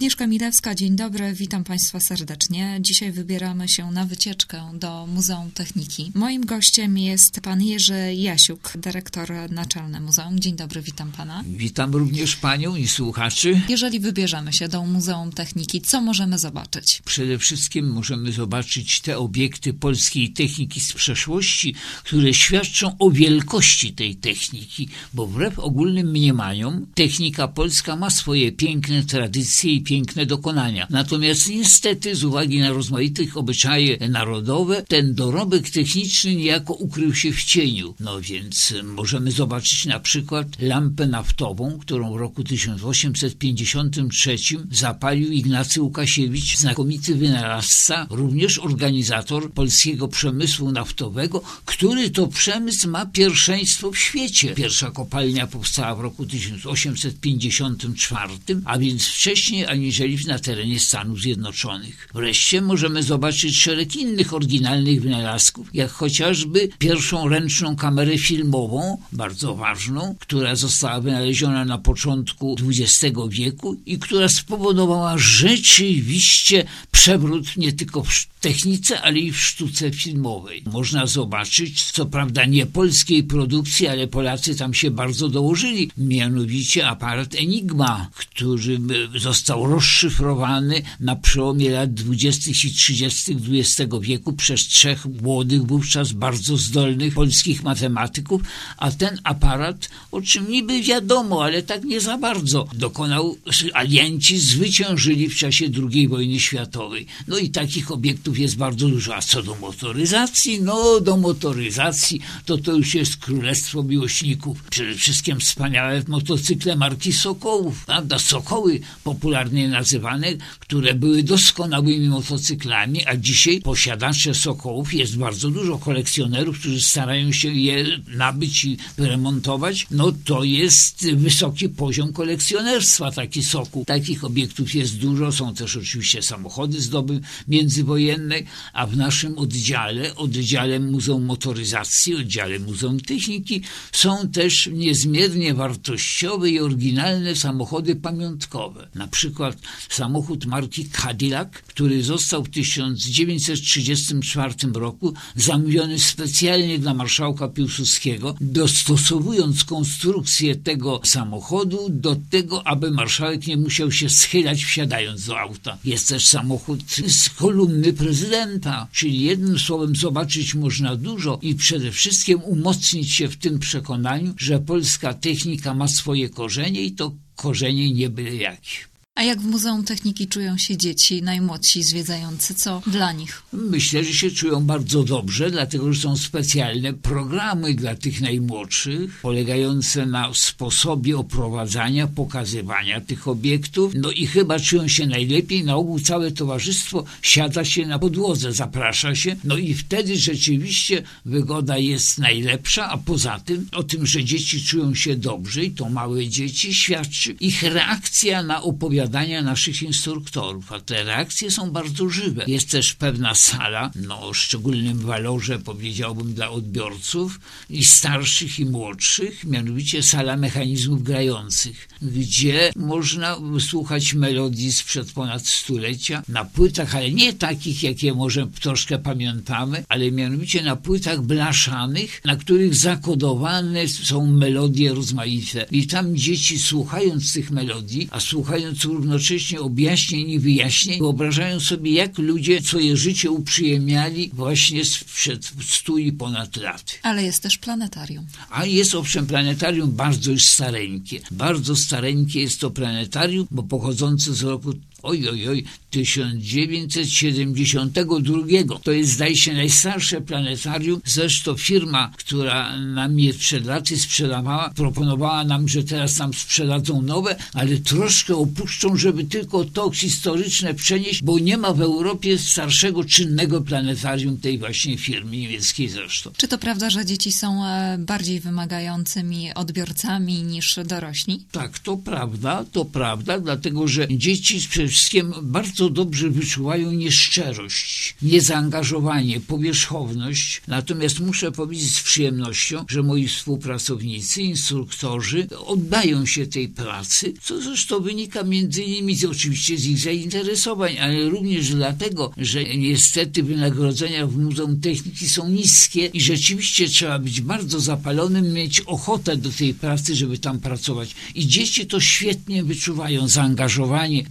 Agnieszka Milewska, dzień dobry, witam Państwa serdecznie. Dzisiaj wybieramy się na wycieczkę do Muzeum Techniki. Moim gościem jest pan Jerzy Jasiuk, dyrektor naczelny muzeum. Dzień dobry, witam pana. Witam również panią i słuchaczy. Jeżeli wybierzemy się do Muzeum Techniki, co możemy zobaczyć? Przede wszystkim możemy zobaczyć te obiekty polskiej techniki z przeszłości, które świadczą o wielkości tej techniki, bo wbrew ogólnym mniemaniom, technika polska ma swoje piękne tradycje i piękne dokonania. Natomiast niestety z uwagi na rozmaitych obyczaje narodowe, ten dorobek techniczny niejako ukrył się w cieniu. No więc możemy zobaczyć na przykład lampę naftową, którą w roku 1853 zapalił Ignacy Łukasiewicz, znakomity wynalazca, również organizator polskiego przemysłu naftowego, który to przemysł ma pierwszeństwo w świecie. Pierwsza kopalnia powstała w roku 1854, a więc wcześniej aniżeli na terenie Stanów Zjednoczonych. Wreszcie możemy zobaczyć szereg innych oryginalnych wynalazków, jak chociażby pierwszą ręczną kamerę filmową, bardzo ważną, która została wynaleziona na początku XX wieku i która spowodowała rzeczywiście przewrót nie tylko w technice, ale i w sztuce filmowej. Można zobaczyć, co prawda nie polskiej produkcji, ale Polacy tam się bardzo dołożyli, mianowicie aparat Enigma, który został rozszyfrowany na przełomie lat 20. i 30. XX wieku przez trzech młodych, wówczas bardzo zdolnych polskich matematyków, a ten aparat, o czym niby wiadomo, ale tak nie za bardzo, dokonał, alianci zwyciężyli w czasie II wojny światowej. No i takich obiektów jest bardzo dużo. A co do motoryzacji? No, do motoryzacji to to już jest królestwo miłośników. Przede wszystkim wspaniałe motocykle marki Sokołów, prawda? Sokoły popularnie nazywane, które były doskonałymi motocyklami, a dzisiaj posiadacze Sokołów jest bardzo dużo kolekcjonerów, którzy starają się je nabyć i wyremontować. No to jest wysoki poziom kolekcjonerstwa taki Sokół. Takich obiektów jest dużo, są też oczywiście samochody z doby międzywojennej, a w naszym oddziale, oddziale Muzeum Motoryzacji, oddziale Muzeum Techniki są też niezmiernie wartościowe i oryginalne samochody pamiątkowe. Na przykład samochód marki Cadillac, który został w 1934 roku zamówiony specjalnie dla marszałka Piłsudskiego, dostosowując konstrukcję tego samochodu do tego, aby marszałek nie musiał się schylać wsiadając do auta. Jest też samochód z kolumny prezydenta, czyli jednym słowem zobaczyć można dużo i przede wszystkim umocnić się w tym przekonaniu, że polska technika ma swoje korzenie i to korzenie nie byle jakie. A jak w Muzeum Techniki czują się dzieci, najmłodsi zwiedzający? Co dla nich? Myślę, że się czują bardzo dobrze, dlatego że są specjalne programy dla tych najmłodszych, polegające na sposobie oprowadzania, pokazywania tych obiektów. No i chyba czują się najlepiej. Na ogół całe towarzystwo siada się na podłodze, zaprasza się. No i wtedy rzeczywiście wygoda jest najlepsza, a poza tym o tym, że dzieci czują się dobrze i to małe dzieci, świadczy ich reakcja na opowiadanie opowiadania naszych instruktorów, a te reakcje są bardzo żywe. Jest też pewna sala, no o szczególnym walorze powiedziałbym dla odbiorców i starszych i młodszych, mianowicie sala mechanizmów grających, gdzie można słuchać melodii sprzed ponad stulecia na płytach, ale nie takich, jakie może troszkę pamiętamy, ale mianowicie na płytach blaszanych, na których zakodowane są melodie rozmaite. I tam dzieci słuchając tych melodii, a słuchając równocześnie objaśnień i wyjaśnień, wyobrażają sobie, jak ludzie swoje życie uprzyjemniali właśnie sprzed stu i ponad lat. Ale jest też planetarium. A jest owszem planetarium bardzo już stareńkie. Bardzo stareńkie jest to planetarium, bo pochodzące z roku oj, oj, oj, 1972. To jest, zdaje się, najstarsze planetarium. Zresztą firma, która nam je przed laty sprzedawała, proponowała nam, że teraz nam sprzedadzą nowe, ale troszkę opuszczą, żeby tylko to historyczne przenieść, bo nie ma w Europie starszego, czynnego planetarium tej właśnie firmy niemieckiej zresztą. Czy to prawda, że dzieci są e, bardziej wymagającymi odbiorcami niż dorośli? Tak, to prawda, to prawda, dlatego że dzieci przede wszystkim bardzo dobrze wyczuwają nieszczerość, niezaangażowanie, powierzchowność. Natomiast muszę powiedzieć z przyjemnością, że moi współpracownicy, instruktorzy oddają się tej pracy, co zresztą wynika między innymi z, oczywiście z ich zainteresowań, ale również dlatego, że niestety wynagrodzenia w Muzeum Techniki są niskie i rzeczywiście trzeba być bardzo zapalonym, mieć ochotę do tej pracy, żeby tam pracować. I dzieci to świetnie wyczuwają zaangażowanie,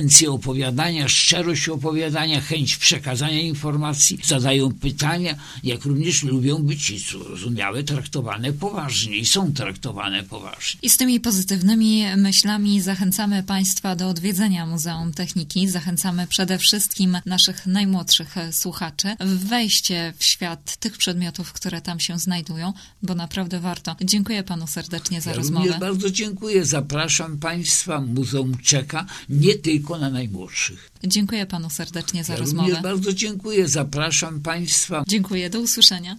intencje opowiadania, szczerość opowiadania, chęć przekazania informacji, zadają pytania, jak również lubią być, zrozumiałe, traktowane poważnie i są traktowane poważnie. I z tymi pozytywnymi myślami zachęcamy Państwa do odwiedzenia Muzeum Techniki. Zachęcamy przede wszystkim naszych najmłodszych słuchaczy w wejście w świat tych przedmiotów, które tam się znajdują, bo naprawdę warto. Dziękuję Panu serdecznie za Ja rozmowę. również bardzo dziękuję. Zapraszam Państwa. Muzeum czeka nie tylko na najmłodszych. Dziękuję Panu serdecznie za Ja rozmowę. również bardzo dziękuję. Zapraszam Państwa. Dziękuję, do usłyszenia.